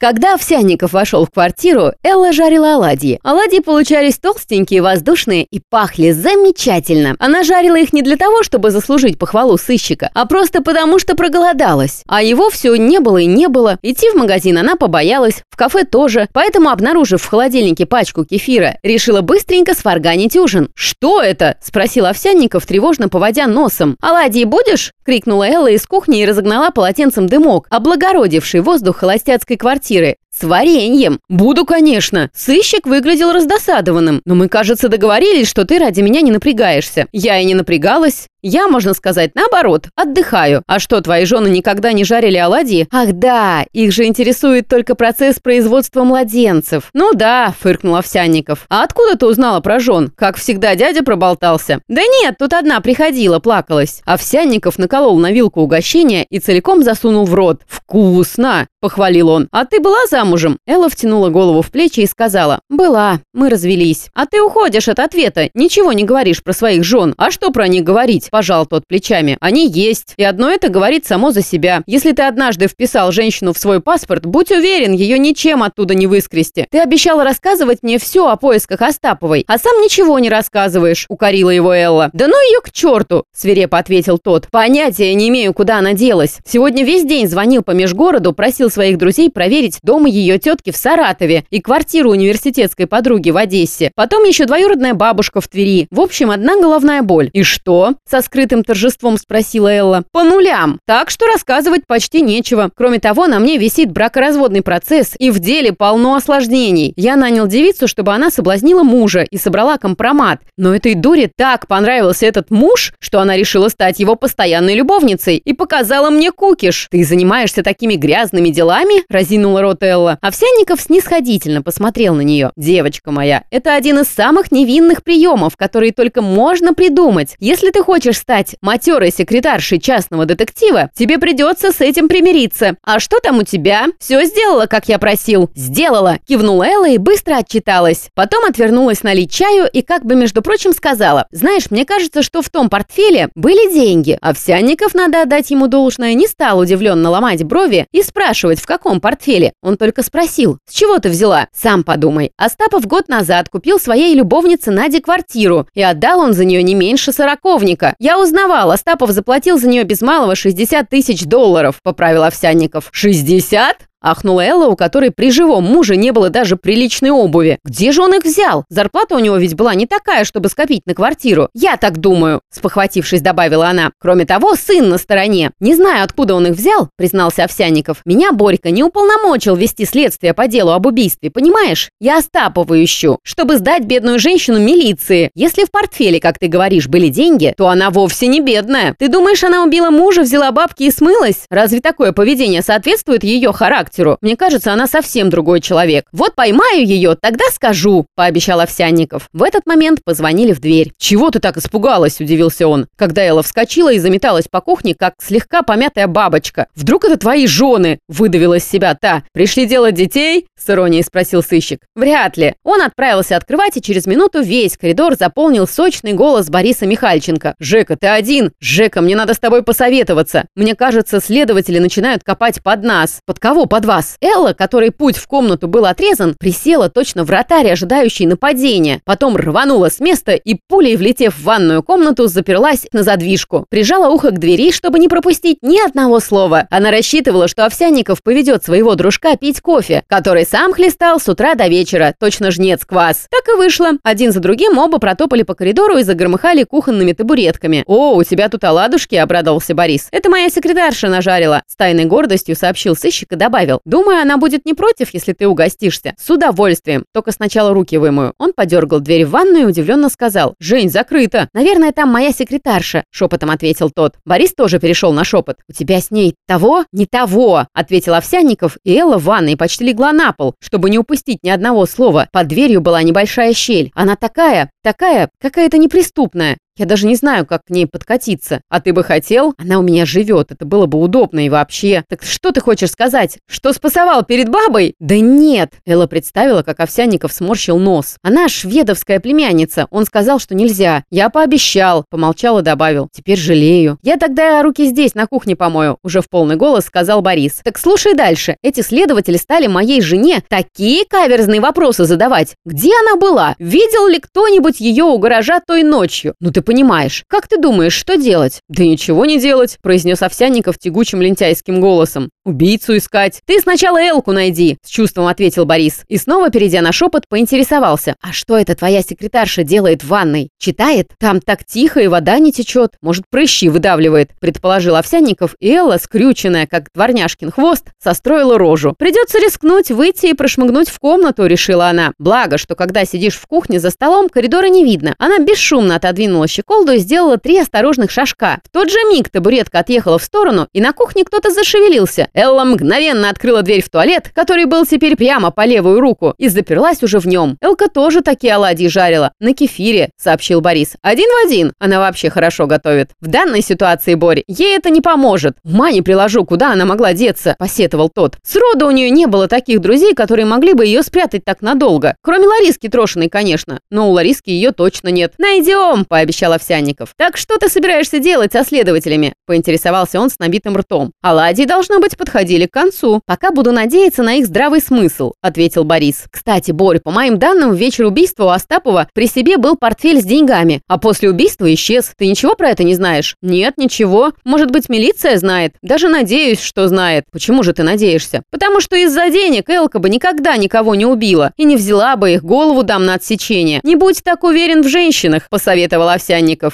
Когда Овсянников вошел в квартиру, Элла жарила оладьи. Оладьи получались толстенькие, воздушные и пахли замечательно. Она жарила их не для того, чтобы заслужить похвалу сыщика, а просто потому, что проголодалась. А его все не было и не было. Идти в магазин она побоялась, в кафе тоже. Поэтому, обнаружив в холодильнике пачку кефира, решила быстренько сварганить ужин. «Что это?» – спросил Овсянников, тревожно поводя носом. «Оладьи будешь?» – крикнула Элла из кухни и разогнала полотенцем дымок, облагородивший воздух холостяцкой квартиры квартиры. С вареньем. Буду, конечно. Сыщик выглядел раздосадованным. Но мы, кажется, договорились, что ты ради меня не напрягаешься. Я и не напрягалась. Я, можно сказать, наоборот, отдыхаю. А что, твои жены никогда не жарили оладьи? Ах да, их же интересует только процесс производства младенцев. Ну да, фыркнул Овсянников. А откуда ты узнала про жен? Как всегда, дядя проболтался. Да нет, тут одна приходила, плакалась. Овсянников наколол на вилку угощение и целиком засунул в рот. Вкусно, похвалил он. А ты была замужем? Элла втянула голову в плечи и сказала. Была, мы развелись. А ты уходишь от ответа, ничего не говоришь про своих жен. А что про них говорить? есть», – пожал тот плечами. «Они есть. И одно это говорит само за себя. Если ты однажды вписал женщину в свой паспорт, будь уверен, ее ничем оттуда не выскрести. Ты обещал рассказывать мне все о поисках Остаповой, а сам ничего не рассказываешь», – укорила его Элла. «Да ну ее к черту!» – свирепо ответил тот. «Понятия не имею, куда она делась. Сегодня весь день звонил по межгороду, просил своих друзей проверить дом ее тетки в Саратове и квартиру университетской подруги в Одессе. Потом еще двоюродная бабушка в Твери. В общем, одна головная боль. И что? Со скрытым торжеством спросила Элла. «По нулям. Так что рассказывать почти нечего. Кроме того, на мне висит бракоразводный процесс, и в деле полно осложнений. Я нанял девицу, чтобы она соблазнила мужа и собрала компромат. Но этой дуре так понравился этот муж, что она решила стать его постоянной любовницей и показала мне кукиш. Ты занимаешься такими грязными делами?» – разинула рот Элла. Овсянников снисходительно посмотрел на нее. «Девочка моя, это один из самых невинных приемов, которые только можно придумать. Если ты хочешь стать матерой секретаршей частного детектива, тебе придется с этим примириться. А что там у тебя? Все сделала, как я просил. Сделала. Кивнула Элла и быстро отчиталась. Потом отвернулась налить чаю и как бы, между прочим, сказала. Знаешь, мне кажется, что в том портфеле были деньги. Овсянников, надо отдать ему должное, не стал удивленно ломать брови и спрашивать, в каком портфеле. Он только спросил, с чего ты взяла? Сам подумай. Остапов год назад купил своей любовнице Наде квартиру, и отдал он за нее не меньше сороковника. «Я узнавал, Остапов заплатил за нее без малого 60 тысяч долларов», – поправил Овсянников. «60?» Ахнула Элла, у которой при живом муже не было даже приличной обуви. Где же он их взял? Зарплата у него ведь была не такая, чтобы скопить на квартиру. Я так думаю, спохватившись, добавила она. Кроме того, сын на стороне. Не знаю, откуда он их взял, признался Овсяников. Меня Борька не уполномочил вести следствие по делу об убийстве, понимаешь? Я Остапову ищу, чтобы сдать бедную женщину милиции. Если в портфеле, как ты говоришь, были деньги, то она вовсе не бедная. Ты думаешь, она убила мужа, взяла бабки и смылась? Разве такое поведение соответствует ее характеру? Характеру. Мне кажется, она совсем другой человек. Вот поймаю ее, тогда скажу», – пообещал Овсянников. В этот момент позвонили в дверь. «Чего ты так испугалась?» – удивился он. Когда Элла вскочила и заметалась по кухне, как слегка помятая бабочка. «Вдруг это твои жены?» – выдавила из себя та. «Пришли делать детей?» – с иронией спросил сыщик. «Вряд ли». Он отправился открывать, и через минуту весь коридор заполнил сочный голос Бориса Михальченко. «Жека, ты один? Жека, мне надо с тобой посоветоваться. Мне кажется, следователи начинают копать под нас. Под кого? Под под вас. Элла, которой путь в комнату был отрезан, присела точно вратарь, ожидающий нападения. Потом рванула с места и, пулей влетев в ванную комнату, заперлась на задвижку. Прижала ухо к двери, чтобы не пропустить ни одного слова. Она рассчитывала, что Овсянников поведет своего дружка пить кофе, который сам хлестал с утра до вечера, точно жнец квас. Так и вышло. Один за другим оба протопали по коридору и загромыхали кухонными табуретками. «О, у тебя тут оладушки», — обрадовался Борис. «Это моя секретарша нажарила», — с тайной гордостью сообщил сыщик и добавил добавил. «Думаю, она будет не против, если ты угостишься. С удовольствием. Только сначала руки вымою». Он подергал дверь в ванную и удивленно сказал. «Жень, закрыто». «Наверное, там моя секретарша», — шепотом ответил тот. Борис тоже перешел на шепот. «У тебя с ней того? Не того», — ответил Овсянников, и Элла в ванной почти легла на пол, чтобы не упустить ни одного слова. Под дверью была небольшая щель. Она такая, такая, какая-то неприступная. Я даже не знаю, как к ней подкатиться. А ты бы хотел? Она у меня живет, это было бы удобно и вообще. Так что ты хочешь сказать? Что спасовал перед бабой? Да нет. Элла представила, как Овсянников сморщил нос. Она шведовская племянница. Он сказал, что нельзя. Я пообещал. Помолчал и добавил. Теперь жалею. Я тогда руки здесь, на кухне помою. Уже в полный голос сказал Борис. Так слушай дальше. Эти следователи стали моей жене такие каверзные вопросы задавать. Где она была? Видел ли кто-нибудь ее у гаража той ночью? Ну ты понимаешь. Как ты думаешь, что делать? Да ничего не делать, произнес Овсянников тягучим лентяйским голосом. Убийцу искать. Ты сначала Элку найди, с чувством ответил Борис. И снова, перейдя на шепот, поинтересовался. А что это твоя секретарша делает в ванной? Читает? Там так тихо и вода не течет. Может, прыщи выдавливает, предположил Овсянников, и Элла, скрюченная, как дворняжкин хвост, состроила рожу. Придется рискнуть, выйти и прошмыгнуть в комнату, решила она. Благо, что когда сидишь в кухне за столом, коридора не видно. Она бесшумно отодвинула щеколду и сделала три осторожных шажка. В тот же миг табуретка отъехала в сторону, и на кухне кто-то зашевелился. Элла мгновенно открыла дверь в туалет, который был теперь прямо по левую руку, и заперлась уже в нем. Элка тоже такие оладьи жарила. На кефире, сообщил Борис. Один в один. Она вообще хорошо готовит. В данной ситуации, Борь, ей это не поможет. Ума не приложу, куда она могла деться, посетовал тот. Сроду у нее не было таких друзей, которые могли бы ее спрятать так надолго. Кроме Лариски Трошиной, конечно. Но у Лариски ее точно нет. Найдем, пообещал Овсянников. Так что ты собираешься делать со следователями? Поинтересовался он с набитым ртом. Оладьи, должно быть, подходили к концу. Пока буду надеяться на их здравый смысл, ответил Борис. Кстати, Борь, по моим данным, в вечер убийства у Остапова при себе был портфель с деньгами, а после убийства исчез. Ты ничего про это не знаешь? Нет, ничего. Может быть, милиция знает? Даже надеюсь, что знает. Почему же ты надеешься? Потому что из-за денег Элка бы никогда никого не убила и не взяла бы их, голову дам на отсечение. Не будь так уверен в женщинах, посоветовал Овсянников.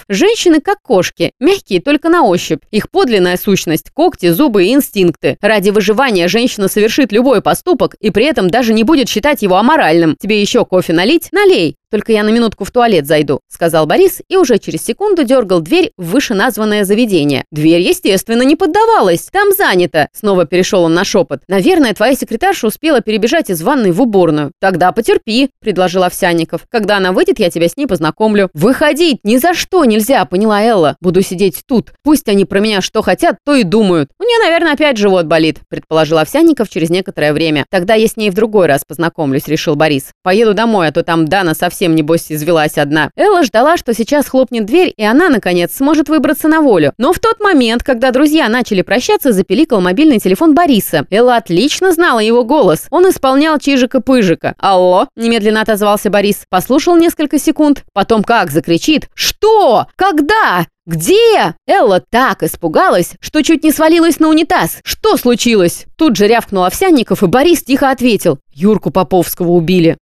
Женщины как кошки, мягкие только на ощупь. Их подлинная сущность – когти, зубы и инстинкты. Ради выживания женщина совершит любой поступок и при этом даже не будет считать его аморальным. Тебе еще кофе налить? Налей. «Только я на минутку в туалет зайду», — сказал Борис и уже через секунду дергал дверь в вышеназванное заведение. Дверь, естественно, не поддавалась. «Там занято», — снова перешел он на шепот. «Наверное, твоя секретарша успела перебежать из ванной в уборную». «Тогда потерпи», — предложил Овсянников. «Когда она выйдет, я тебя с ней познакомлю». «Выходить ни за что нельзя», — поняла Элла. «Буду сидеть тут. Пусть они про меня что хотят, то и думают. У нее, наверное, опять живот болит», — предположил Овсянников через некоторое время. «Тогда я с ней в другой раз познакомлюсь», — решил Борис. «Поеду домой, а то там Дана совсем совсем, небось, извелась одна. Элла ждала, что сейчас хлопнет дверь, и она, наконец, сможет выбраться на волю. Но в тот момент, когда друзья начали прощаться, запеликал мобильный телефон Бориса. Элла отлично знала его голос. Он исполнял Чижика-Пыжика. «Алло!» – немедленно отозвался Борис. Послушал несколько секунд. Потом как закричит. «Что? Когда? «Где?» Элла так испугалась, что чуть не свалилась на унитаз. «Что случилось?» Тут же рявкнул Овсянников, и Борис тихо ответил. «Юрку Поповского убили».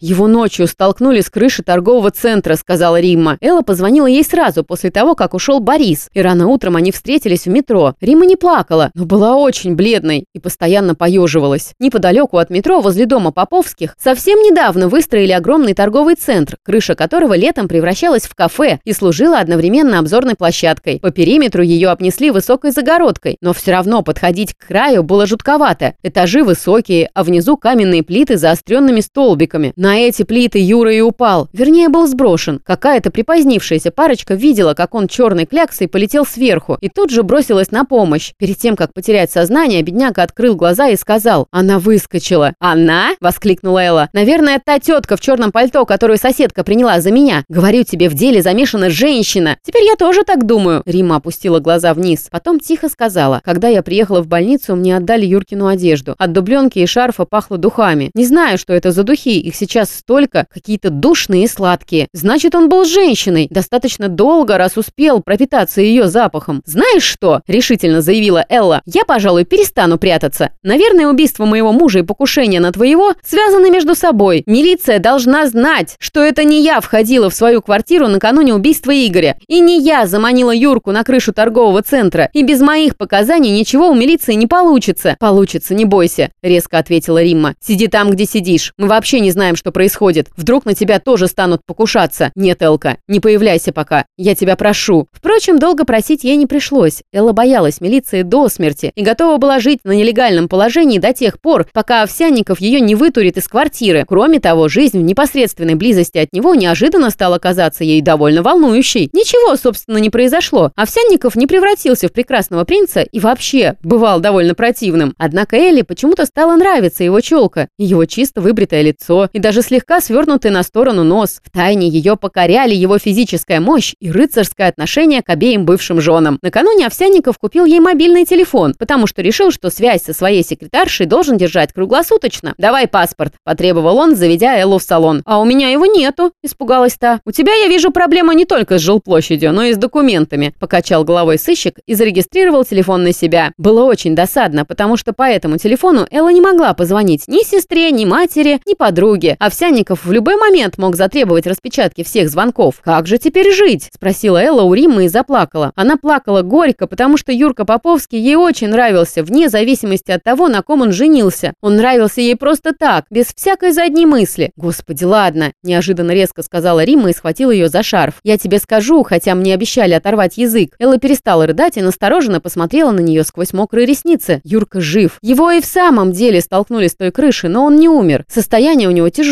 «Его ночью столкнули с крыши торгового центра», — сказала Римма. Элла позвонила ей сразу после того, как ушел Борис, и рано утром они встретились в метро. Римма не плакала, но была очень бледной и постоянно поеживалась. Неподалеку от метро, возле дома Поповских, совсем недавно выстроили огромный торговый центр, крыша которого летом превращалась в кафе и служила одновременно обзорной площадкой. По периметру ее обнесли высокой загородкой, но все равно подходить к краю было жутковато. Этажи высокие, а внизу каменные плиты заостренными столбиками. На на эти плиты Юра и упал. Вернее, был сброшен. Какая-то припозднившаяся парочка видела, как он черной кляксой полетел сверху и тут же бросилась на помощь. Перед тем, как потерять сознание, бедняга открыл глаза и сказал «Она выскочила». «Она?» – воскликнула Элла. «Наверное, та тетка в черном пальто, которую соседка приняла за меня. Говорю тебе, в деле замешана женщина. Теперь я тоже так думаю». Рима опустила глаза вниз. Потом тихо сказала. «Когда я приехала в больницу, мне отдали Юркину одежду. От дубленки и шарфа пахло духами. Не знаю, что это за духи, их сейчас сейчас столько, какие-то душные и сладкие. Значит, он был женщиной, достаточно долго, раз успел пропитаться ее запахом. Знаешь что? Решительно заявила Элла. Я, пожалуй, перестану прятаться. Наверное, убийство моего мужа и покушение на твоего связаны между собой. Милиция должна знать, что это не я входила в свою квартиру накануне убийства Игоря. И не я заманила Юрку на крышу торгового центра. И без моих показаний ничего у милиции не получится. Получится, не бойся, резко ответила Римма. Сиди там, где сидишь. Мы вообще не знаем, что что происходит. Вдруг на тебя тоже станут покушаться. Нет, Элка, не появляйся пока. Я тебя прошу». Впрочем, долго просить ей не пришлось. Элла боялась милиции до смерти и готова была жить на нелегальном положении до тех пор, пока Овсянников ее не вытурит из квартиры. Кроме того, жизнь в непосредственной близости от него неожиданно стала казаться ей довольно волнующей. Ничего, собственно, не произошло. Овсянников не превратился в прекрасного принца и вообще бывал довольно противным. Однако Элли почему-то стала нравиться его челка, его чисто выбритое лицо и даже слегка свернутый на сторону нос. Втайне ее покоряли его физическая мощь и рыцарское отношение к обеим бывшим женам. Накануне Овсянников купил ей мобильный телефон, потому что решил, что связь со своей секретаршей должен держать круглосуточно. «Давай паспорт», – потребовал он, заведя Эллу в салон. «А у меня его нету», – испугалась та. «У тебя, я вижу, проблема не только с жилплощадью, но и с документами», – покачал головой сыщик и зарегистрировал телефон на себя. Было очень досадно, потому что по этому телефону Элла не могла позвонить ни сестре, ни матери, ни подруге. Овсянников в любой момент мог затребовать распечатки всех звонков. «Как же теперь жить?» – спросила Элла у Риммы и заплакала. Она плакала горько, потому что Юрка Поповский ей очень нравился, вне зависимости от того, на ком он женился. Он нравился ей просто так, без всякой задней мысли. «Господи, ладно!» – неожиданно резко сказала Римма и схватила ее за шарф. «Я тебе скажу, хотя мне обещали оторвать язык». Элла перестала рыдать и настороженно посмотрела на нее сквозь мокрые ресницы. Юрка жив. Его и в самом деле столкнули с той крыши, но он не умер. Состояние у него тяжелое,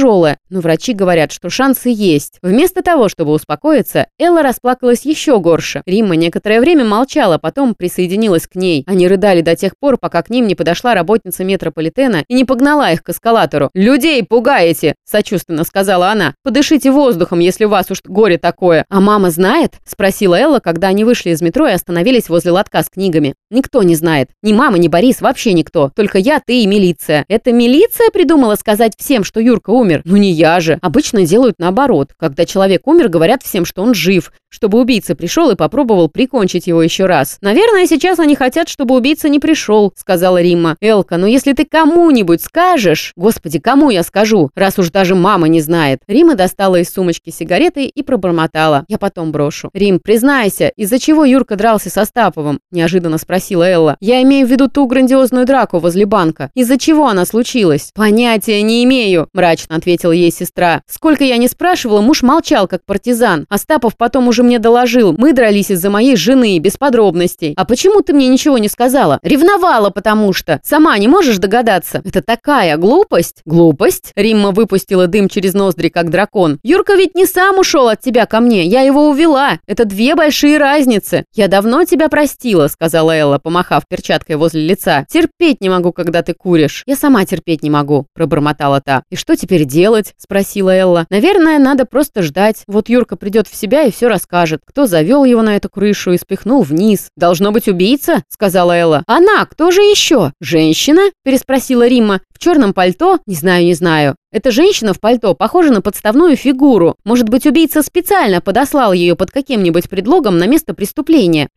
но врачи говорят, что шансы есть. Вместо того, чтобы успокоиться, Элла расплакалась еще горше. Римма некоторое время молчала, потом присоединилась к ней. Они рыдали до тех пор, пока к ним не подошла работница метрополитена и не погнала их к эскалатору. «Людей пугаете!» – сочувственно сказала она. «Подышите воздухом, если у вас уж горе такое». «А мама знает?» – спросила Элла, когда они вышли из метро и остановились возле лотка с книгами. «Никто не знает. Ни мама, ни Борис, вообще никто. Только я, ты и милиция». «Это милиция придумала сказать всем, что Юрка умер?» «Ну не я же. Обычно делают наоборот. Когда человек умер, говорят всем, что он жив, чтобы убийца пришел и попробовал прикончить его еще раз. Наверное, сейчас они хотят, чтобы убийца не пришел», — сказала Римма. «Элка, ну если ты кому-нибудь скажешь...» «Господи, кому я скажу, раз уж даже мама не знает?» Римма достала из сумочки сигареты и пробормотала. «Я потом брошу». «Рим, признайся, из-за чего Юрка дрался со Стаповым?» – неожиданно спросила Элла. «Я имею в виду ту грандиозную драку возле банка. Из-за чего она случилась?» «Понятия не имею», – мрачно ответила ей сестра. «Сколько я не спрашивала, муж молчал, как партизан. Остапов потом уже мне доложил. Мы дрались из-за моей жены, без подробностей. А почему ты мне ничего не сказала? Ревновала, потому что. Сама не можешь догадаться? Это такая глупость». «Глупость?» – Римма выпустила дым через ноздри, как дракон. «Юрка ведь не сам ушел от тебя ко мне. Я его увела. Это две большие разницы. Я давно тебя простила», – сказала Элла, помахав перчаткой возле лица. «Терпеть не могу, когда ты куришь». «Я сама терпеть не могу», – пробормотала та. «И что теперь делать?» – спросила Элла. «Наверное, надо просто ждать. Вот Юрка придет в себя и все расскажет. Кто завел его на эту крышу и спихнул вниз. Должно быть убийца?» – сказала Элла. «Она, кто же еще? Женщина?» – переспросила Римма. «В черном пальто? Не знаю, не знаю. Эта женщина в пальто похожа на подставную фигуру. Может быть, убийца специально подослал ее под каким-нибудь предлогом на место преступления.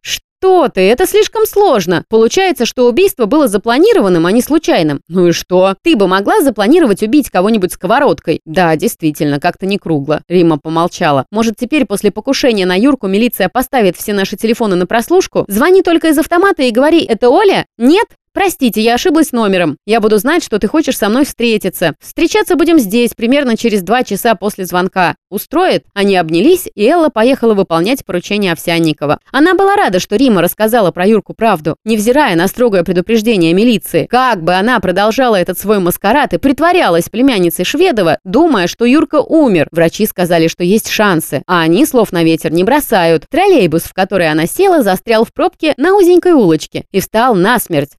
Что ты? Это слишком сложно. Получается, что убийство было запланированным, а не случайным. Ну и что? Ты бы могла запланировать убить кого-нибудь сковородкой? Да, действительно, как-то не кругло. Рима помолчала. Может, теперь после покушения на Юрку милиция поставит все наши телефоны на прослушку? Звони только из автомата и говори, это Оля? Нет? «Простите, я ошиблась номером. Я буду знать, что ты хочешь со мной встретиться. Встречаться будем здесь, примерно через два часа после звонка. Устроит?» Они обнялись, и Элла поехала выполнять поручение Овсянникова. Она была рада, что Рима рассказала про Юрку правду, невзирая на строгое предупреждение милиции. Как бы она продолжала этот свой маскарад и притворялась племянницей Шведова, думая, что Юрка умер. Врачи сказали, что есть шансы, а они слов на ветер не бросают. Троллейбус, в который она села, застрял в пробке на узенькой улочке и встал насмерть.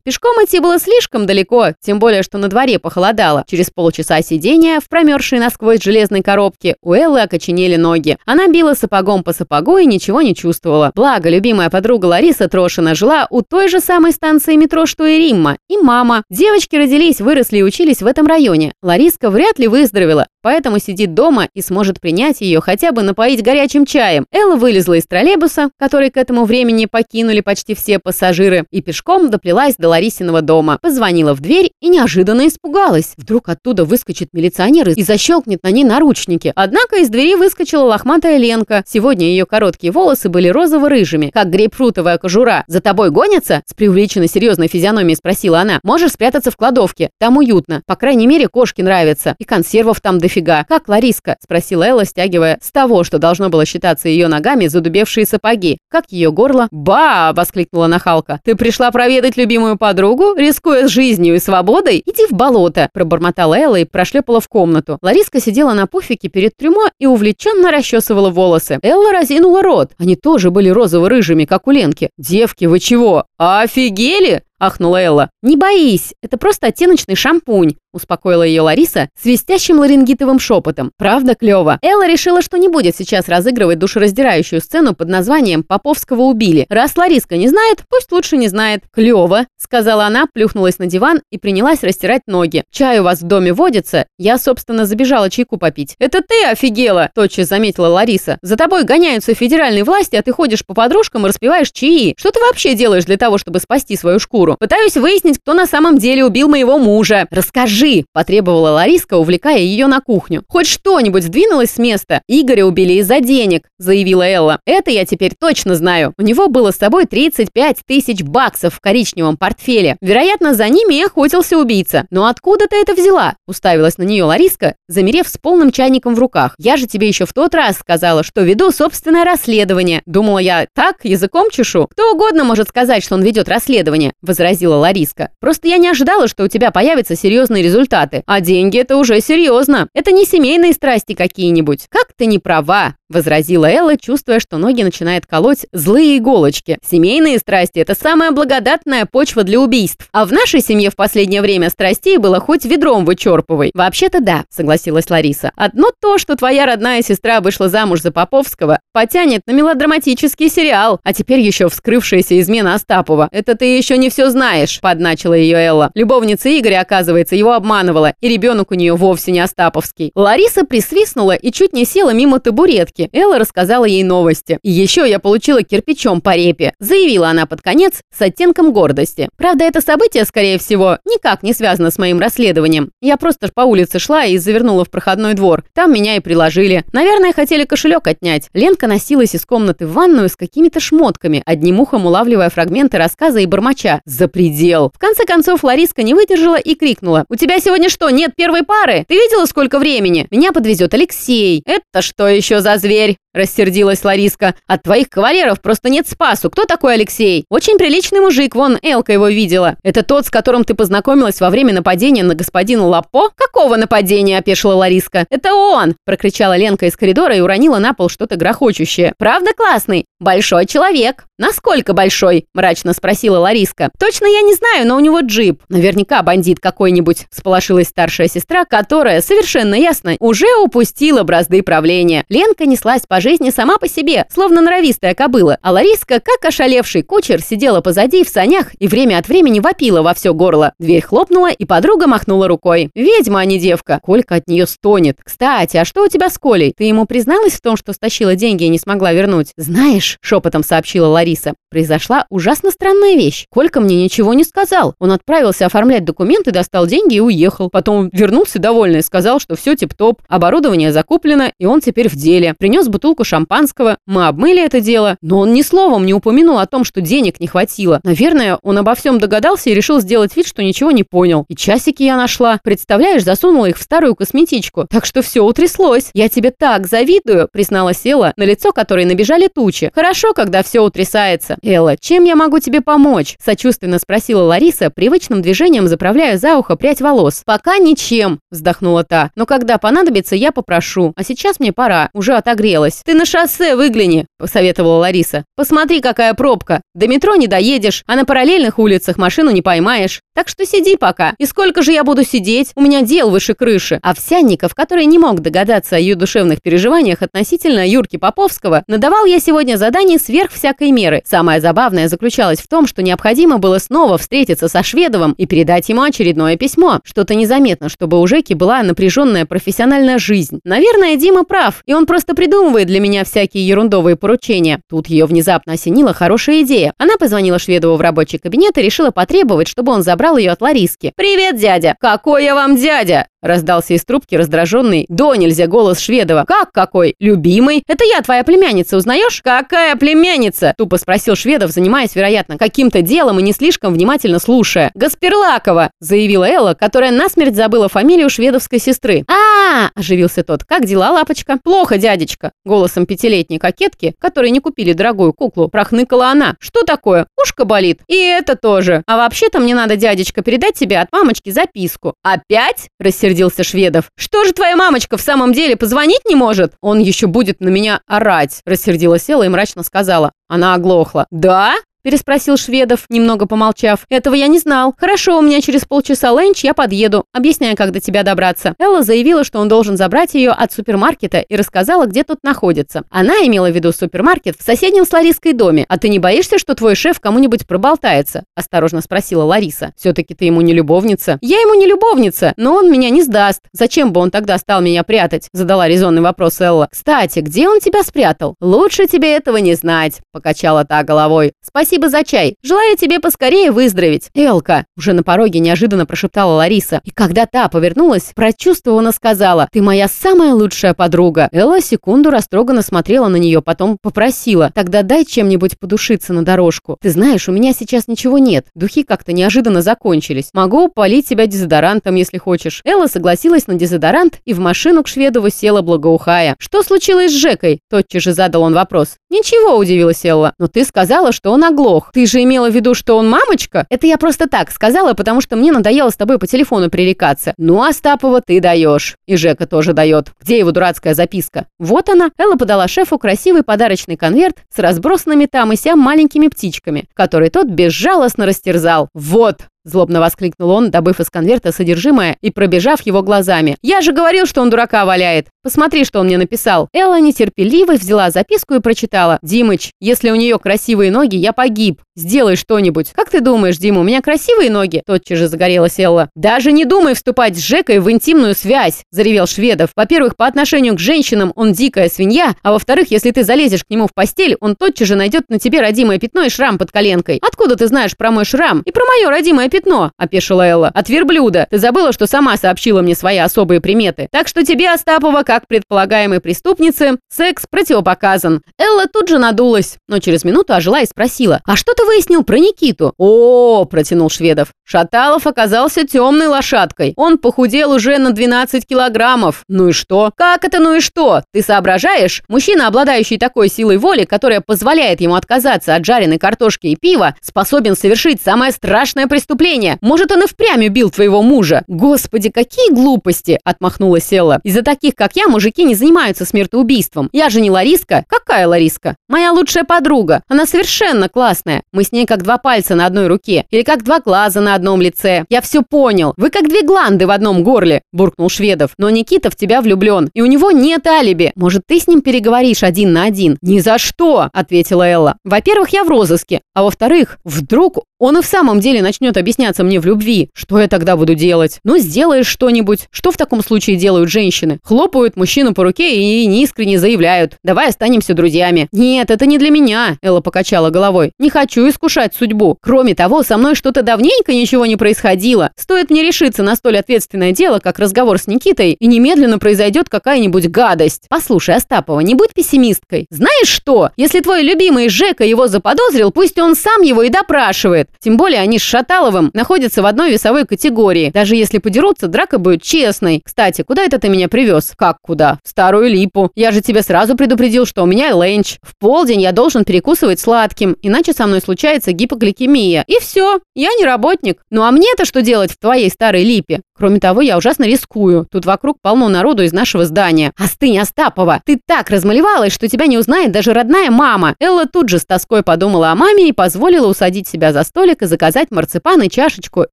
Идти было слишком далеко, тем более, что на дворе похолодало. Через полчаса сидения в промерзшей насквозь железной коробке у Эллы окоченели ноги. Она била сапогом по сапогу и ничего не чувствовала. Благо, любимая подруга Лариса Трошина жила у той же самой станции метро, что и Римма. И мама. Девочки родились, выросли и учились в этом районе. Лариска вряд ли выздоровела, поэтому сидит дома и сможет принять ее хотя бы напоить горячим чаем. Элла вылезла из троллейбуса, который к этому времени покинули почти все пассажиры, и пешком доплелась до Ларисы Ларисиного дома. Позвонила в дверь и неожиданно испугалась. Вдруг оттуда выскочит милиционер и защелкнет на ней наручники. Однако из двери выскочила лохматая Ленка. Сегодня ее короткие волосы были розово-рыжими, как грейпфрутовая кожура. «За тобой гонятся?» С преувеличенно серьезной физиономией спросила она. «Можешь спрятаться в кладовке. Там уютно. По крайней мере, кошки нравятся. И консервов там дофига. Как Лариска?» Спросила Элла, стягивая с того, что должно было считаться ее ногами, задубевшие сапоги. Как ее горло? «Ба!» – воскликнула нахалка. «Ты пришла проведать любимую подругу, рискуя с жизнью и свободой? Иди в болото!» – пробормотала Элла и прошлепала в комнату. Лариска сидела на пуфике перед трюмо и увлеченно расчесывала волосы. Элла разинула рот. Они тоже были розово-рыжими, как у Ленки. «Девки, вы чего? Офигели?» – ахнула Элла. «Не боись, это просто оттеночный шампунь успокоила ее Лариса свистящим ларингитовым шепотом. Правда клево. Элла решила, что не будет сейчас разыгрывать душераздирающую сцену под названием «Поповского убили». Раз Лариска не знает, пусть лучше не знает. Клево, сказала она, плюхнулась на диван и принялась растирать ноги. Чай у вас в доме водится? Я, собственно, забежала чайку попить. Это ты офигела, тотчас заметила Лариса. За тобой гоняются федеральные власти, а ты ходишь по подружкам и распиваешь чаи. Что ты вообще делаешь для того, чтобы спасти свою шкуру? Пытаюсь выяснить, кто на самом деле убил моего мужа. Расскажи «Скажи!» – потребовала Лариска, увлекая ее на кухню. «Хоть что-нибудь сдвинулось с места? Игоря убили из-за денег», – заявила Элла. «Это я теперь точно знаю. У него было с собой 35 тысяч баксов в коричневом портфеле. Вероятно, за ними и охотился убийца. Но откуда ты это взяла?» – уставилась на нее Лариска, замерев с полным чайником в руках. «Я же тебе еще в тот раз сказала, что веду собственное расследование. Думала я, так, языком чешу? Кто угодно может сказать, что он ведет расследование», – возразила Лариска. «Просто я не ожидала, что у тебя появится серьезный результат результаты. А деньги это уже серьезно. Это не семейные страсти какие-нибудь. Как ты не права возразила Элла, чувствуя, что ноги начинают колоть злые иголочки. Семейные страсти – это самая благодатная почва для убийств. А в нашей семье в последнее время страстей было хоть ведром вычерпывай. Вообще-то да, согласилась Лариса. Одно то, что твоя родная сестра вышла замуж за Поповского, потянет на мелодраматический сериал, а теперь еще вскрывшаяся измена Остапова. Это ты еще не все знаешь, подначила ее Элла. Любовница Игоря, оказывается, его обманывала, и ребенок у нее вовсе не Остаповский. Лариса присвистнула и чуть не села мимо табуретки, Элла рассказала ей новости. И еще я получила кирпичом по репе, заявила она под конец с оттенком гордости. Правда, это событие, скорее всего, никак не связано с моим расследованием. Я просто по улице шла и завернула в проходной двор. Там меня и приложили. Наверное, хотели кошелек отнять. Ленка носилась из комнаты в ванную с какими-то шмотками, одним ухом улавливая фрагменты рассказа и бормоча. За предел. В конце концов, Лариска не выдержала и крикнула. «У тебя сегодня что, нет первой пары? Ты видела, сколько времени? Меня подвезет Алексей. Это что еще за зверь?» дверь!» – рассердилась Лариска. «От твоих кавалеров просто нет спасу. Кто такой Алексей?» «Очень приличный мужик, вон Элка его видела. Это тот, с которым ты познакомилась во время нападения на господина Лапо?» «Какого нападения?» – опешила Лариска. «Это он!» – прокричала Ленка из коридора и уронила на пол что-то грохочущее. «Правда классный? Большой человек!» «Насколько большой?» – мрачно спросила Лариска. «Точно я не знаю, но у него джип. Наверняка бандит какой-нибудь», – сполошилась старшая сестра, которая, совершенно ясно, уже упустила бразды правления. Ленка неслась по жизни сама по себе, словно норовистая кобыла, а Лариска, как ошалевший кучер, сидела позади в санях и время от времени вопила во все горло. Дверь хлопнула, и подруга махнула рукой. «Ведьма, а не девка!» Колька от нее стонет. «Кстати, а что у тебя с Колей? Ты ему призналась в том, что стащила деньги и не смогла вернуть?» «Знаешь», — шепотом сообщила Лариса, «произошла ужасно странная вещь. Колька мне ничего не сказал. Он отправился оформлять документы, достал деньги и уехал. Потом вернулся довольный, сказал, что все тип-топ, оборудование закуплено, и он теперь в деле. Принес бутылку шампанского, мы обмыли это дело, но он ни словом не упомянул о том, что денег не хватило. Наверное, он обо всем догадался и решил сделать вид, что ничего не понял. И часики я нашла. Представляешь, засунула их в старую косметичку. Так что все утряслось. Я тебе так завидую, признала Села, на лицо которой набежали тучи. Хорошо, когда все утрясается. Элла, чем я могу тебе помочь? Сочувственно спросила Лариса, привычным движением заправляя за ухо прядь волос. Пока ничем, вздохнула та. Но когда понадобится, я попрошу. А сейчас мне пора. Уже отогрелась. «Ты на шоссе выгляни», – посоветовала Лариса. «Посмотри, какая пробка. До метро не доедешь, а на параллельных улицах машину не поймаешь. Так что сиди пока. И сколько же я буду сидеть? У меня дел выше крыши». Овсянников, который не мог догадаться о ее душевных переживаниях относительно Юрки Поповского, надавал я сегодня задание сверх всякой меры. Самое забавное заключалось в том, что необходимо было снова встретиться со Шведовым и передать ему очередное письмо. Что-то незаметно, чтобы у Жеки была напряженная профессиональная жизнь. Наверное, Дима прав, и он просто придумывает для меня всякие ерундовые поручения. Тут ее внезапно осенила хорошая идея. Она позвонила Шведову в рабочий кабинет и решила потребовать, чтобы он забрал ее от Лариски. «Привет, дядя!» «Какой я вам дядя?» Раздался из трубки раздраженный до нельзя голос Шведова. «Как какой? Любимый? Это я, твоя племянница, узнаешь?» «Какая племянница?» Тупо спросил Шведов, занимаясь, вероятно, каким-то делом и не слишком внимательно слушая. «Гасперлакова!» заявила Элла, которая насмерть забыла фамилию шведовской сестры. а, -а, оживился тот. «Как дела, лапочка?» «Плохо, дядечка!» Голосом пятилетней кокетки, которой не купили дорогую куклу, прохныкала она. «Что такое? Ушко болит?» «И это тоже. А вообще-то мне надо, дядечка, передать тебе от мамочки записку». «Опять?» – рассердился Шведов. «Что же твоя мамочка в самом деле позвонить не может? Он еще будет на меня орать!» Рассердилась Села и мрачно сказала. Она оглохла. «Да? Переспросил Шведов, немного помолчав. «Этого я не знал. Хорошо, у меня через полчаса ленч, я подъеду. Объясняю, как до тебя добраться». Элла заявила, что он должен забрать ее от супермаркета и рассказала, где тут находится. Она имела в виду супермаркет в соседнем с Лариской доме. «А ты не боишься, что твой шеф кому-нибудь проболтается?» – осторожно спросила Лариса. «Все-таки ты ему не любовница». «Я ему не любовница, но он меня не сдаст. Зачем бы он тогда стал меня прятать?» – задала резонный вопрос Элла. «Кстати, где он тебя спрятал?» «Лучше тебе этого не знать», – покачала та головой. «Спасибо Спасибо за чай. Желаю тебе поскорее выздороветь. Элка, уже на пороге неожиданно прошептала Лариса. И когда та повернулась, прочувствованно сказала, ты моя самая лучшая подруга. Элла секунду растроганно смотрела на нее, потом попросила, тогда дай чем-нибудь подушиться на дорожку. Ты знаешь, у меня сейчас ничего нет. Духи как-то неожиданно закончились. Могу полить тебя дезодорантом, если хочешь. Элла согласилась на дезодорант и в машину к Шведову села благоухая. Что случилось с Жекой? Тотчас же задал он вопрос. Ничего, удивилась Элла. Но ты сказала, что он оглох оглох. Ты же имела в виду, что он мамочка? Это я просто так сказала, потому что мне надоело с тобой по телефону пререкаться. Ну, Остапова, ты даешь. И Жека тоже дает. Где его дурацкая записка? Вот она. Элла подала шефу красивый подарочный конверт с разбросанными там и сям маленькими птичками, который тот безжалостно растерзал. Вот, Злобно воскликнул он, добыв из конверта содержимое и пробежав его глазами. «Я же говорил, что он дурака валяет! Посмотри, что он мне написал!» Элла нетерпеливо взяла записку и прочитала. «Димыч, если у нее красивые ноги, я погиб. Сделай что-нибудь. Как ты думаешь, Дима, у меня красивые ноги?» Тотчас же загорелась Элла. «Даже не думай вступать с Жекой в интимную связь!» Заревел Шведов. «Во-первых, по отношению к женщинам он дикая свинья, а во-вторых, если ты залезешь к нему в постель, он тотчас же найдет на тебе родимое пятно и шрам под коленкой. Откуда ты знаешь про мой шрам и про мое родимое пятно?» – опешила Элла. «От верблюда. Ты забыла, что сама сообщила мне свои особые приметы. Так что тебе, Остапова, как предполагаемой преступнице, секс противопоказан». Элла тут же надулась, но через минуту ожила и спросила, «А что ты выяснил про Никиту?» «О, – протянул Шведов. Шаталов оказался темной лошадкой. Он похудел уже на 12 килограммов. Ну и что? Как это ну и что? Ты соображаешь? Мужчина, обладающий такой силой воли, которая позволяет ему отказаться от жареной картошки и пива, способен совершить самое страшное преступление. Может, он и впрямь убил твоего мужа. Господи, какие глупости!» – отмахнулась Элла. «Из-за таких, как я, мужики не занимаются смертоубийством. Я же не Лариска. Какая Лариска? Моя лучшая подруга. Она совершенно классная. Мы с ней как два пальца на одной руке. Или как два глаза на одном лице. Я все понял. Вы как две гланды в одном горле», – буркнул Шведов. «Но Никита в тебя влюблен. И у него нет алиби. Может, ты с ним переговоришь один на один?» «Ни за что!» – ответила Элла. «Во-первых, я в розыске. А во-вторых, вдруг он и в самом деле начнет объясняться мне в любви. Что я тогда буду делать? Ну, сделаешь что-нибудь. Что в таком случае делают женщины? Хлопают мужчину по руке и неискренне заявляют. Давай останемся друзьями. Нет, это не для меня, Элла покачала головой. Не хочу искушать судьбу. Кроме того, со мной что-то давненько ничего не происходило. Стоит мне решиться на столь ответственное дело, как разговор с Никитой, и немедленно произойдет какая-нибудь гадость. Послушай, Остапова, не будь пессимисткой. Знаешь что? Если твой любимый Жека его заподозрил, пусть он сам его и допрашивает. Тем более они с Шаталовым находятся в одной весовой категории. Даже если подерутся, драка будет честной. Кстати, куда это ты меня привез? Как куда? В старую липу. Я же тебе сразу предупредил, что у меня ленч. В полдень я должен перекусывать сладким, иначе со мной случается гипогликемия. И все. Я не работник. Ну а мне-то что делать в твоей старой липе? Кроме того, я ужасно рискую. Тут вокруг полно народу из нашего здания. Остынь, Остапова! Ты так размалевалась, что тебя не узнает даже родная мама. Элла тут же с тоской подумала о маме и позволила усадить себя за столик и заказать марципан и чашечку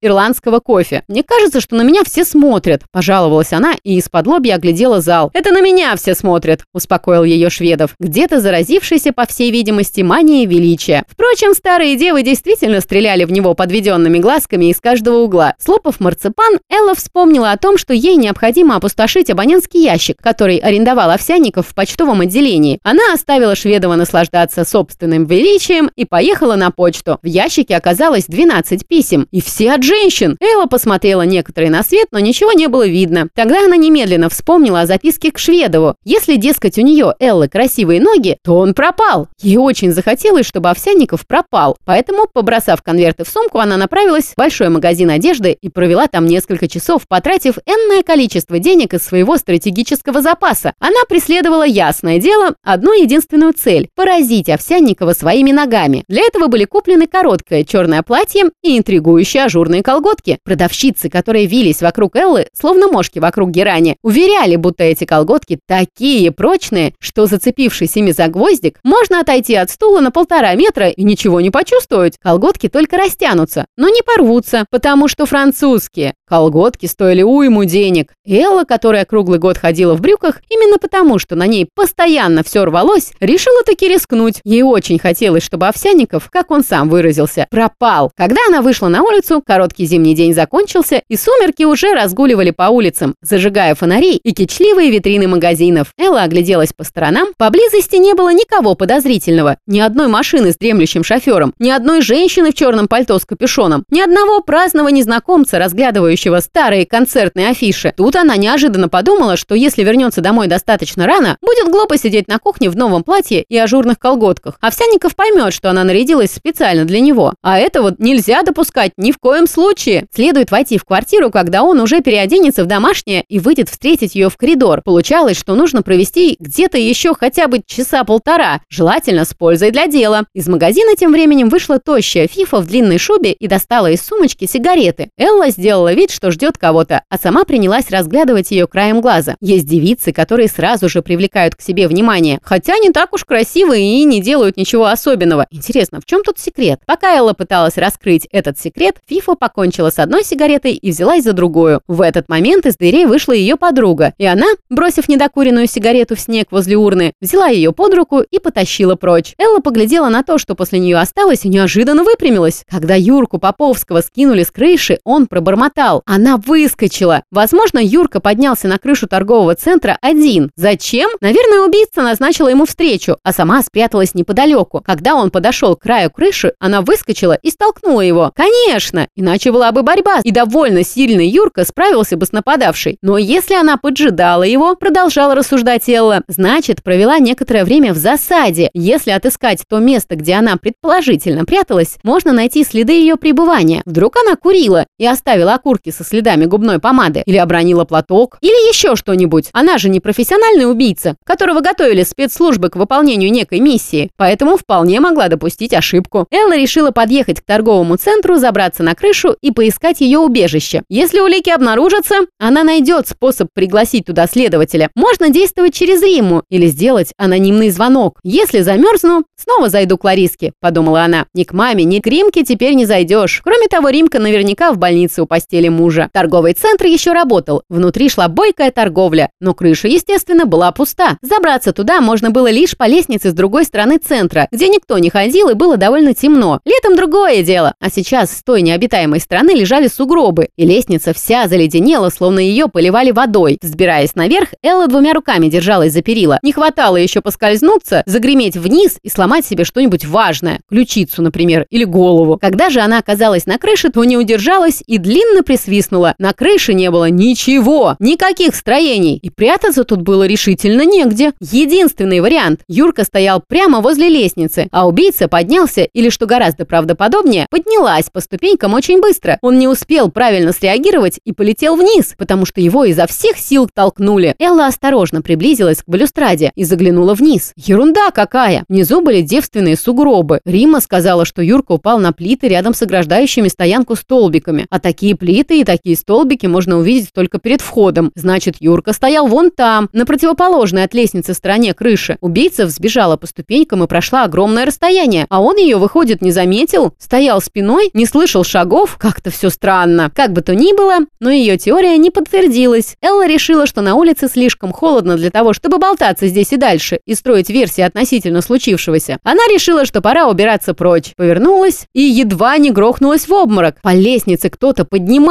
ирландского кофе. Мне кажется, что на меня все смотрят, пожаловалась она и из-под лобья оглядела зал. Это на меня все смотрят, успокоил ее Шведов, где-то заразившийся, по всей видимости, манией величия. Впрочем, старые девы действительно стреляли в него подведенными глазками из каждого угла. Слопав марципан, Элла вспомнила о том, что ей необходимо опустошить абонентский ящик, который арендовал Овсянников в почтовом отделении. Она оставила Шведова наслаждаться собственным величием и поехала на почту. В ящике оказалось 12 писем, и все от женщин. Элла посмотрела некоторые на свет, но ничего не было видно. Тогда она немедленно вспомнила о записке к Шведову. Если, дескать, у нее, Эллы, красивые ноги, то он пропал. Ей очень захотелось, чтобы Овсянников пропал. Поэтому, побросав конверты в сумку, она направилась в большой магазин одежды и провела там несколько часов, потратив энное количество денег из своего стратегического запаса. Она преследовала, ясное дело, одну единственную цель – поразить Овсянникова своими ногами. Для этого были куплены короткое черное платье и интригующие ажурные колготки. Продавщицы, которые вились вокруг Эллы, словно мошки вокруг герани, уверяли, будто эти колготки такие прочные, что, зацепившись ими за гвоздик, можно отойти от стула на полтора метра и ничего не почувствовать. Колготки только растянутся, но не порвутся, потому что французские. Колготки стоили уйму денег. Элла, которая круглый год ходила в брюках, именно потому, что на ней постоянно все рвалось, решила таки рискнуть. Ей очень хотелось, чтобы Овсянников, как он сам выразился, пропал. Когда она вышла на улицу, короткий зимний день закончился, и сумерки уже разгуливали по улицам, зажигая фонари и кичливые витрины магазинов. Элла огляделась по сторонам. Поблизости не было никого подозрительного. Ни одной машины с дремлющим шофером, ни одной женщины в черном пальто с капюшоном, ни одного праздного незнакомца, разглядывающего демонстрирующего старые концертные афиши. Тут она неожиданно подумала, что если вернется домой достаточно рано, будет глупо сидеть на кухне в новом платье и ажурных колготках. Овсянников поймет, что она нарядилась специально для него. А этого нельзя допускать ни в коем случае. Следует войти в квартиру, когда он уже переоденется в домашнее и выйдет встретить ее в коридор. Получалось, что нужно провести где-то еще хотя бы часа полтора, желательно с пользой для дела. Из магазина тем временем вышла тощая фифа в длинной шубе и достала из сумочки сигареты. Элла сделала вид, что ждет кого-то, а сама принялась разглядывать ее краем глаза. Есть девицы, которые сразу же привлекают к себе внимание, хотя не так уж красивые и не делают ничего особенного. Интересно, в чем тут секрет? Пока Элла пыталась раскрыть этот секрет, Фифа покончила с одной сигаретой и взялась за другую. В этот момент из дверей вышла ее подруга, и она, бросив недокуренную сигарету в снег возле урны, взяла ее под руку и потащила прочь. Элла поглядела на то, что после нее осталось, и неожиданно выпрямилась. Когда Юрку Поповского скинули с крыши, он пробормотал сказал. Она выскочила. Возможно, Юрка поднялся на крышу торгового центра один. Зачем? Наверное, убийца назначила ему встречу, а сама спряталась неподалеку. Когда он подошел к краю крыши, она выскочила и столкнула его. Конечно, иначе была бы борьба, и довольно сильный Юрка справился бы с нападавшей. Но если она поджидала его, продолжала рассуждать Элла, значит, провела некоторое время в засаде. Если отыскать то место, где она предположительно пряталась, можно найти следы ее пребывания. Вдруг она курила и оставила окурки окурки со следами губной помады, или обронила платок, или еще что-нибудь. Она же не профессиональный убийца, которого готовили спецслужбы к выполнению некой миссии, поэтому вполне могла допустить ошибку. Элла решила подъехать к торговому центру, забраться на крышу и поискать ее убежище. Если улики обнаружатся, она найдет способ пригласить туда следователя. Можно действовать через Риму или сделать анонимный звонок. Если замерзну, снова зайду к Лариске, подумала она. Ни к маме, ни к Римке теперь не зайдешь. Кроме того, Римка наверняка в больнице у постели мужа. Торговый центр еще работал, внутри шла бойкая торговля, но крыша, естественно, была пуста. Забраться туда можно было лишь по лестнице с другой стороны центра, где никто не ходил и было довольно темно. Летом другое дело, а сейчас с той необитаемой стороны лежали сугробы, и лестница вся заледенела, словно ее поливали водой. Взбираясь наверх, Элла двумя руками держалась за перила. Не хватало еще поскользнуться, загреметь вниз и сломать себе что-нибудь важное, ключицу, например, или голову. Когда же она оказалась на крыше, то не удержалась и длинно присвистнула. На крыше не было ничего, никаких строений, и прятаться тут было решительно негде. Единственный вариант. Юрка стоял прямо возле лестницы, а убийца поднялся, или, что гораздо правдоподобнее, поднялась по ступенькам очень быстро. Он не успел правильно среагировать и полетел вниз, потому что его изо всех сил толкнули. Элла осторожно приблизилась к балюстраде и заглянула вниз. Ерунда какая! Внизу были девственные сугробы. Рима сказала, что Юрка упал на плиты рядом с ограждающими стоянку столбиками, а такие плиты Знаменитые такие столбики можно увидеть только перед входом. Значит, Юрка стоял вон там, на противоположной от лестницы стороне крыши. Убийца взбежала по ступенькам и прошла огромное расстояние, а он ее, выходит, не заметил, стоял спиной, не слышал шагов, как-то все странно. Как бы то ни было, но ее теория не подтвердилась. Элла решила, что на улице слишком холодно для того, чтобы болтаться здесь и дальше и строить версии относительно случившегося. Она решила, что пора убираться прочь. Повернулась и едва не грохнулась в обморок. По лестнице кто-то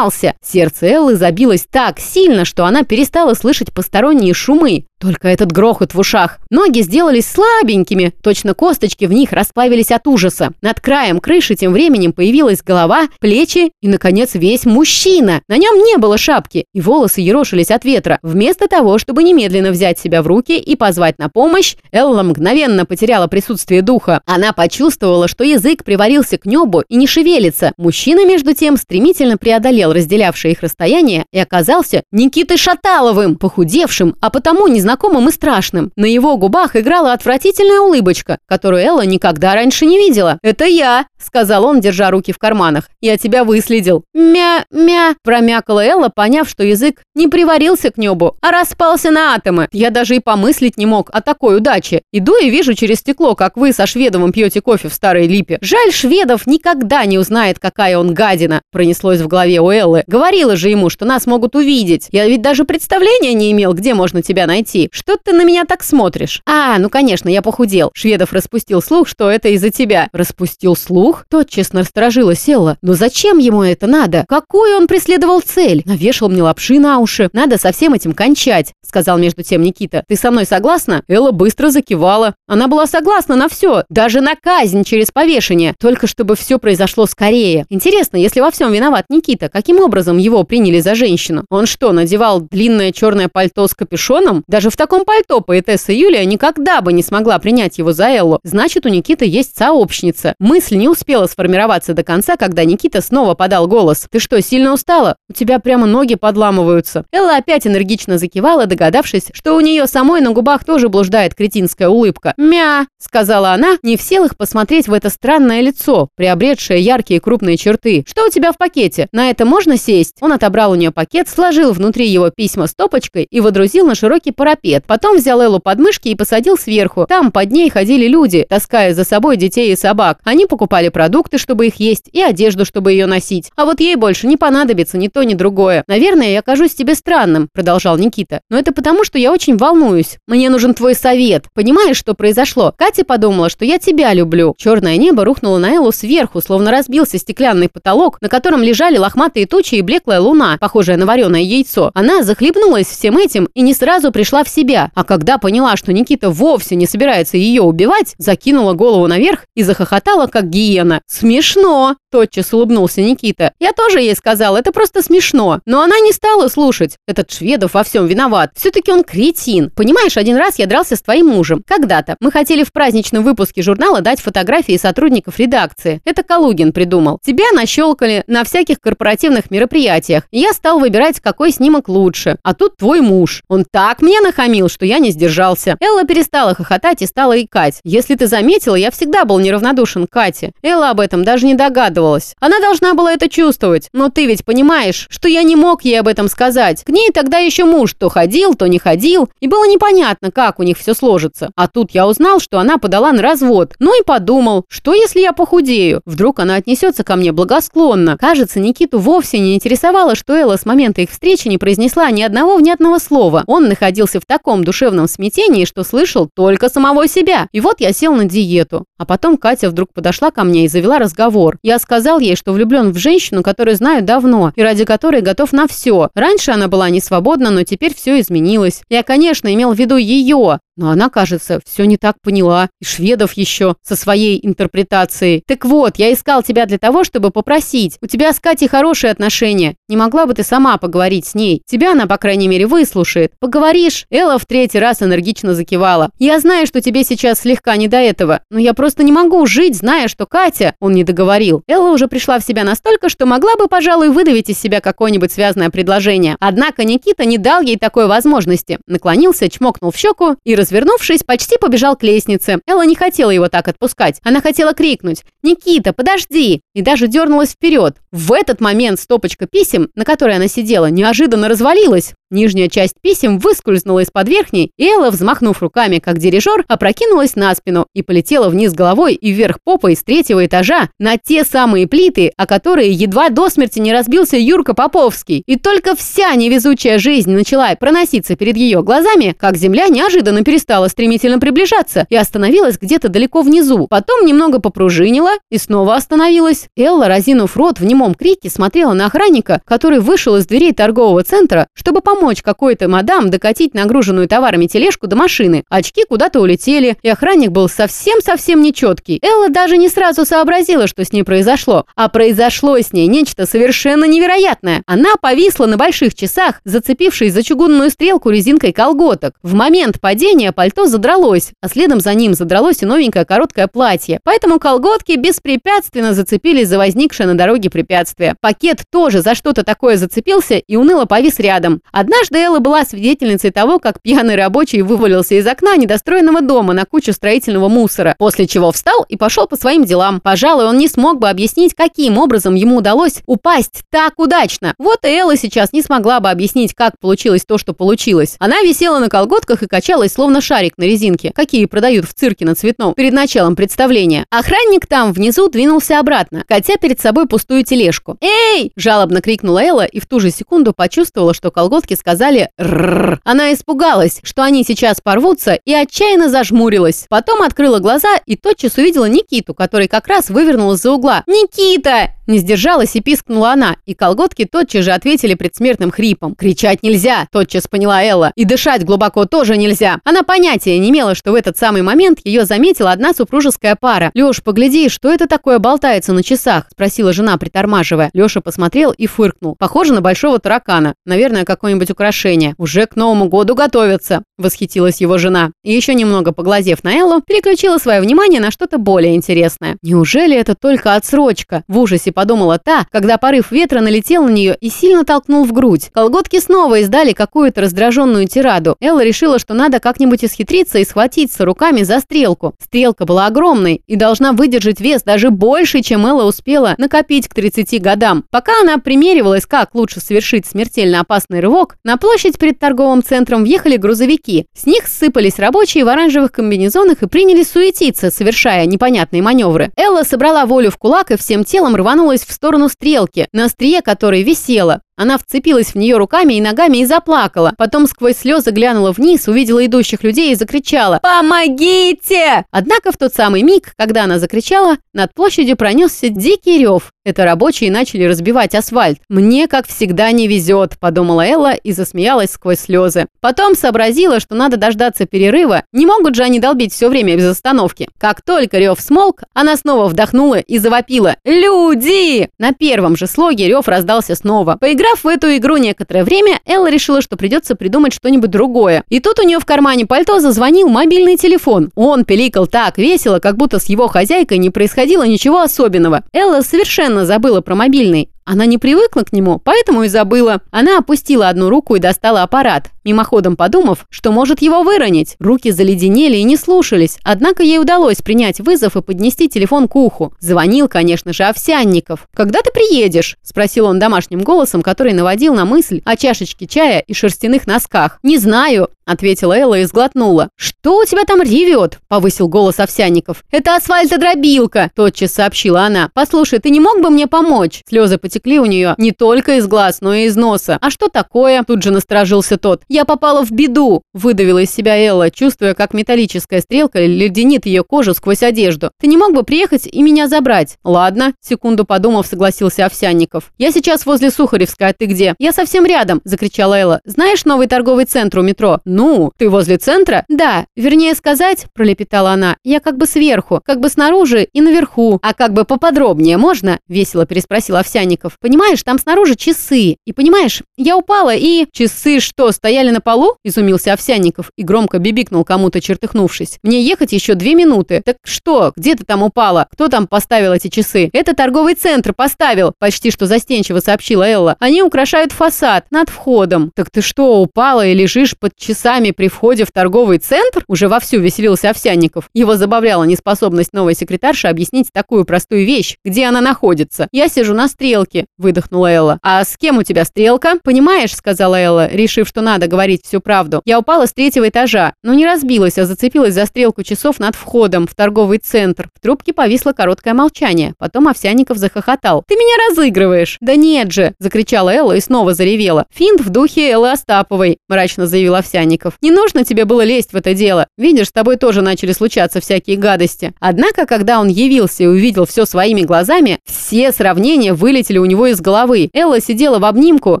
поднимался. Сердце Эллы забилось так сильно, что она перестала слышать посторонние шумы. Только этот грохот в ушах. Ноги сделались слабенькими, точно косточки в них расплавились от ужаса. Над краем крыши тем временем появилась голова, плечи и, наконец, весь мужчина. На нем не было шапки, и волосы ерошились от ветра. Вместо того, чтобы немедленно взять себя в руки и позвать на помощь, Элла мгновенно потеряла присутствие духа. Она почувствовала, что язык приварился к небу и не шевелится. Мужчина, между тем, стремительно преодолел разделявшее их расстояние и оказался Никитой Шаталовым, похудевшим, а потому не незнакомым и страшным. На его губах играла отвратительная улыбочка, которую Элла никогда раньше не видела. «Это я», — сказал он, держа руки в карманах. «Я тебя выследил». «Мя-мя», — промякала Элла, поняв, что язык не приварился к небу, а распался на атомы. Я даже и помыслить не мог о такой удаче. Иду и вижу через стекло, как вы со Шведовым пьете кофе в Старой Липе. Жаль, Шведов никогда не узнает, какая он гадина, пронеслось в голове у Эллы. Говорила же ему, что нас могут увидеть. Я ведь даже представления не имел, где можно тебя найти. Прекрати! Что ты на меня так смотришь? А, ну конечно, я похудел. Шведов распустил слух, что это из-за тебя. Распустил слух? Тотчас насторожила села. Но зачем ему это надо? Какую он преследовал цель? Навешал мне лапши на уши. Надо со всем этим кончать, сказал между тем Никита. Ты со мной согласна? Элла быстро закивала. Она была согласна на все, даже на казнь через повешение, только чтобы все произошло скорее. Интересно, если во всем виноват Никита, каким образом его приняли за женщину? Он что, надевал длинное черное пальто с капюшоном? Даже в таком пальто поэтесса Юлия никогда бы не смогла принять его за Эллу. Значит, у Никиты есть сообщница. Мысль не успела сформироваться до конца, когда Никита снова подал голос. «Ты что, сильно устала? У тебя прямо ноги подламываются». Элла опять энергично закивала, догадавшись, что у нее самой на губах тоже блуждает кретинская улыбка. «Мя!» — сказала она, не в силах посмотреть в это странное лицо, приобретшее яркие крупные черты. «Что у тебя в пакете? На это можно сесть?» Он отобрал у нее пакет, сложил внутри его письма стопочкой и водрузил на широкий парапет парапет. Потом взял Эллу под мышки и посадил сверху. Там под ней ходили люди, таская за собой детей и собак. Они покупали продукты, чтобы их есть, и одежду, чтобы ее носить. А вот ей больше не понадобится ни то, ни другое. Наверное, я кажусь тебе странным, продолжал Никита. Но это потому, что я очень волнуюсь. Мне нужен твой совет. Понимаешь, что произошло? Катя подумала, что я тебя люблю. Черное небо рухнуло на Эллу сверху, словно разбился стеклянный потолок, на котором лежали лохматые тучи и блеклая луна, похожая на вареное яйцо. Она захлебнулась всем этим и не сразу пришла в себя, а когда поняла, что Никита вовсе не собирается ее убивать, закинула голову наверх и захохотала, как гиена. «Смешно!» – тотчас улыбнулся Никита. «Я тоже ей сказал, это просто смешно. Но она не стала слушать. Этот Шведов во всем виноват. Все-таки он кретин. Понимаешь, один раз я дрался с твоим мужем. Когда-то. Мы хотели в праздничном выпуске журнала дать фотографии сотрудников редакции. Это Калугин придумал. Тебя нащелкали на всяких корпоративных мероприятиях. И я стал выбирать, какой снимок лучше. А тут твой муж. Он так мне нахамил, что я не сдержался. Элла перестала хохотать и стала икать. Если ты заметила, я всегда был неравнодушен к Кате. Элла об этом даже не догадывалась. Она должна была это чувствовать. Но ты ведь понимаешь, что я не мог ей об этом сказать. К ней тогда еще муж то ходил, то не ходил. И было непонятно, как у них все сложится. А тут я узнал, что она подала на развод. Ну и подумал, что если я похудею? Вдруг она отнесется ко мне благосклонно. Кажется, Никиту вовсе не интересовало, что Элла с момента их встречи не произнесла ни одного внятного слова. Он находился в таком душевном смятении, что слышал только самого себя. И вот я сел на диету. А потом Катя вдруг подошла ко мне и завела разговор. Я сказал ей, что влюблен в женщину, которую знаю давно, и ради которой готов на все. Раньше она была не свободна, но теперь все изменилось. Я, конечно, имел в виду ее, но она, кажется, все не так поняла. И шведов еще со своей интерпретацией. Так вот, я искал тебя для того, чтобы попросить. У тебя с Катей хорошие отношения. Не могла бы ты сама поговорить с ней? Тебя она, по крайней мере, выслушает. Поговоришь? Элла в третий раз энергично закивала. Я знаю, что тебе сейчас слегка не до этого, но я просто не могу жить, зная, что Катя... Он не договорил. Элла Элла уже пришла в себя настолько, что могла бы, пожалуй, выдавить из себя какое-нибудь связанное предложение. Однако Никита не дал ей такой возможности. Наклонился, чмокнул в щеку и, развернувшись, почти побежал к лестнице. Элла не хотела его так отпускать. Она хотела крикнуть «Никита, подожди!» и даже дернулась вперед. В этот момент стопочка писем, на которой она сидела, неожиданно развалилась. Нижняя часть писем выскользнула из-под верхней, и Элла, взмахнув руками, как дирижер, опрокинулась на спину и полетела вниз головой и вверх попой с третьего этажа на те самые плиты, о которые едва до смерти не разбился Юрка Поповский. И только вся невезучая жизнь начала проноситься перед ее глазами, как земля неожиданно перестала стремительно приближаться и остановилась где-то далеко внизу. Потом немного попружинила и снова остановилась. Элла, разинув рот в немом крике, смотрела на охранника, который вышел из дверей торгового центра, чтобы помочь помочь какой-то мадам докатить нагруженную товарами тележку до машины. Очки куда-то улетели, и охранник был совсем-совсем нечеткий. Элла даже не сразу сообразила, что с ней произошло. А произошло с ней нечто совершенно невероятное. Она повисла на больших часах, зацепившись за чугунную стрелку резинкой колготок. В момент падения пальто задралось, а следом за ним задралось и новенькое короткое платье. Поэтому колготки беспрепятственно зацепились за возникшее на дороге препятствие. Пакет тоже за что-то такое зацепился и уныло повис рядом. Однако Однажды Элла была свидетельницей того, как пьяный рабочий вывалился из окна недостроенного дома на кучу строительного мусора, после чего встал и пошел по своим делам. Пожалуй, он не смог бы объяснить, каким образом ему удалось упасть так удачно. Вот и Элла сейчас не смогла бы объяснить, как получилось то, что получилось. Она висела на колготках и качалась, словно шарик на резинке, какие продают в цирке на цветном, перед началом представления. Охранник там внизу двинулся обратно, катя перед собой пустую тележку. «Эй!» – жалобно крикнула Элла и в ту же секунду почувствовала, что колготки сказали «рррр». Она испугалась, что они сейчас порвутся, и отчаянно зажмурилась. Потом открыла глаза и тотчас увидела Никиту, который как раз вывернул из-за угла. «Никита!» Не сдержалась и пискнула она, и колготки тотчас же ответили предсмертным хрипом. «Кричать нельзя!» – тотчас поняла Элла. «И дышать глубоко тоже нельзя!» Она понятия не имела, что в этот самый момент ее заметила одна супружеская пара. «Леш, погляди, что это такое болтается на часах?» – спросила жена, притормаживая. Леша посмотрел и фыркнул. Похоже на большого таракана. Наверное, какое-нибудь украшение. Уже к Новому году готовятся!» – восхитилась его жена. И еще немного поглазев на Эллу, переключила свое внимание на что-то более интересное. «Неужели это только отсрочка?» – в ужасе подумала та, когда порыв ветра налетел на нее и сильно толкнул в грудь. Колготки снова издали какую-то раздраженную тираду. Элла решила, что надо как-нибудь исхитриться и схватиться руками за стрелку. Стрелка была огромной и должна выдержать вес даже больше, чем Элла успела накопить к 30 годам. Пока она примеривалась, как лучше совершить смертельно опасный рывок, на площадь перед торговым центром въехали грузовики. С них сыпались рабочие в оранжевых комбинезонах и принялись суетиться, совершая непонятные маневры. Элла собрала волю в кулак и всем телом рванула двинулась в сторону стрелки, на острие которой висела. Она вцепилась в нее руками и ногами и заплакала. Потом сквозь слезы глянула вниз, увидела идущих людей и закричала «Помогите!». Однако в тот самый миг, когда она закричала, над площадью пронесся дикий рев. Это рабочие начали разбивать асфальт. «Мне, как всегда, не везет», – подумала Элла и засмеялась сквозь слезы. Потом сообразила, что надо дождаться перерыва. Не могут же они долбить все время без остановки. Как только рев смолк, она снова вдохнула и завопила «Люди!». На первом же слоге рев раздался снова. Поиграв в эту игру некоторое время, Элла решила, что придется придумать что-нибудь другое. И тут у нее в кармане пальто зазвонил мобильный телефон. Он пиликал так весело, как будто с его хозяйкой не происходило ничего особенного. Элла совершенно забыла про мобильный. Она не привыкла к нему, поэтому и забыла. Она опустила одну руку и достала аппарат, мимоходом подумав, что может его выронить. Руки заледенели и не слушались, однако ей удалось принять вызов и поднести телефон к уху. Звонил, конечно же, Овсянников. «Когда ты приедешь?» – спросил он домашним голосом, который наводил на мысль о чашечке чая и шерстяных носках. «Не знаю», – ответила Элла и сглотнула. «Что у тебя там ревет?» – повысил голос Овсянников. «Это асфальтодробилка», – тотчас сообщила она. «Послушай, ты не мог бы мне помочь?» Слезы потекли у нее не только из глаз, но и из носа. «А что такое?» Тут же насторожился тот. «Я попала в беду!» Выдавила из себя Элла, чувствуя, как металлическая стрелка леденит ее кожу сквозь одежду. «Ты не мог бы приехать и меня забрать?» «Ладно», секунду подумав, согласился Овсянников. «Я сейчас возле Сухаревской, а ты где?» «Я совсем рядом!» – закричала Элла. «Знаешь новый торговый центр у метро?» «Ну, ты возле центра?» «Да, вернее сказать», – пролепетала она, – «я как бы сверху, как бы снаружи и наверху. А как бы поподробнее можно?» – весело переспросил Овсянников. Овсянников. «Понимаешь, там снаружи часы. И понимаешь, я упала и...» «Часы что, стояли на полу?» – изумился Овсянников и громко бибикнул кому-то, чертыхнувшись. «Мне ехать еще две минуты. Так что, где ты там упала? Кто там поставил эти часы?» «Это торговый центр поставил», – почти что застенчиво сообщила Элла. «Они украшают фасад над входом». «Так ты что, упала и лежишь под часами при входе в торговый центр?» Уже вовсю веселился Овсянников. Его забавляла неспособность новой секретарши объяснить такую простую вещь, где она находится. «Я сижу на стрелке», – выдохнула Элла. «А с кем у тебя стрелка?» «Понимаешь», – сказала Элла, решив, что надо говорить всю правду. «Я упала с третьего этажа, но не разбилась, а зацепилась за стрелку часов над входом в торговый центр». В трубке повисло короткое молчание. Потом Овсянников захохотал. «Ты меня разыгрываешь!» «Да нет же!» – закричала Элла и снова заревела. «Финт в духе Эллы Остаповой», – мрачно заявил Овсянников. «Не нужно тебе было лезть в это дело. Видишь, с тобой тоже начали случаться всякие гадости». Однако, когда он явился и увидел все своими глазами, все сравнения вылетели у него из головы. Элла сидела в обнимку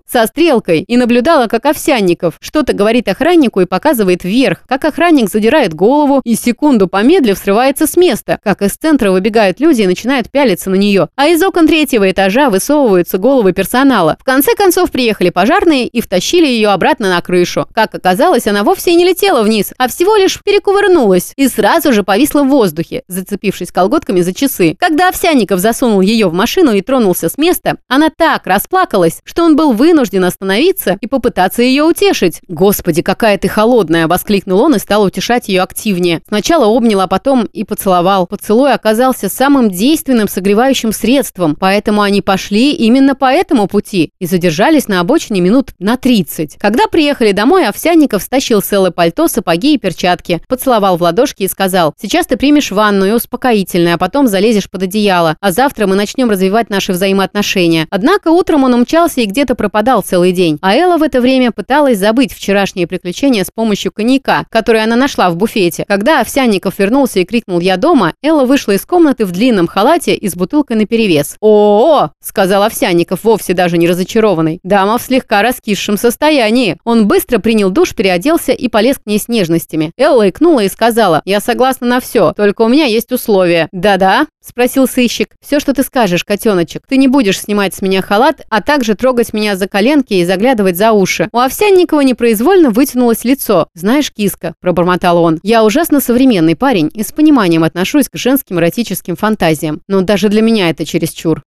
со стрелкой и наблюдала, как Овсянников что-то говорит охраннику и показывает вверх, как охранник задирает голову и секунду помедлив срывается с места, как из центра выбегают люди и начинают пялиться на нее, а из окон третьего этажа высовываются головы персонала. В конце концов приехали пожарные и втащили ее обратно на крышу. Как оказалось, она вовсе не летела вниз, а всего лишь перекувырнулась и сразу же повисла в воздухе, зацепившись колготками за часы. Когда Овсянников засунул ее в машину и тронулся с места, она так расплакалась, что он был вынужден остановиться и попытаться ее утешить. «Господи, какая ты холодная!» – воскликнул он и стал утешать ее активнее. Сначала обнял, а потом и поцеловал. Поцелуй оказался самым действенным согревающим средством, поэтому они пошли именно по этому пути и задержались на обочине минут на 30. Когда приехали домой, Овсянников стащил Эллы пальто, сапоги и перчатки, поцеловал в ладошки и сказал, «Сейчас ты примешь ванну и успокоительное, а потом залезешь под одеяло, а завтра мы начнем развивать наши взаимоотношения». Однако утром он умчался и где-то пропадал целый день, а Элла в это время пыталась забыть вчерашние приключения с помощью коньяка, который она нашла в буфете. Когда Овсянников вернулся и крикнул «Я дома», Элла вышла из комнаты в длинном халате и с бутылкой наперевес. «О-о-о!» – сказал Овсянников, вовсе даже не разочарованный. Дама в слегка раскисшем состоянии. Он быстро принял душ, переоделся и полез к ней с нежностями. Элла икнула и сказала «Я согласна на все, только у меня есть условия». «Да-да?» – спросил сыщик. «Все, что ты скажешь, котеночек. Ты не будешь снимать с меня халат, а также трогать меня за коленки и заглядывать за уши». У Овсянникова непроизвольно вытянулось лицо. «Знаешь, киска», – пробормотал он, – «я ужасно современный парень и с пониманием отношусь к женским эротическим фантазиям. Но даже для меня это чересчур.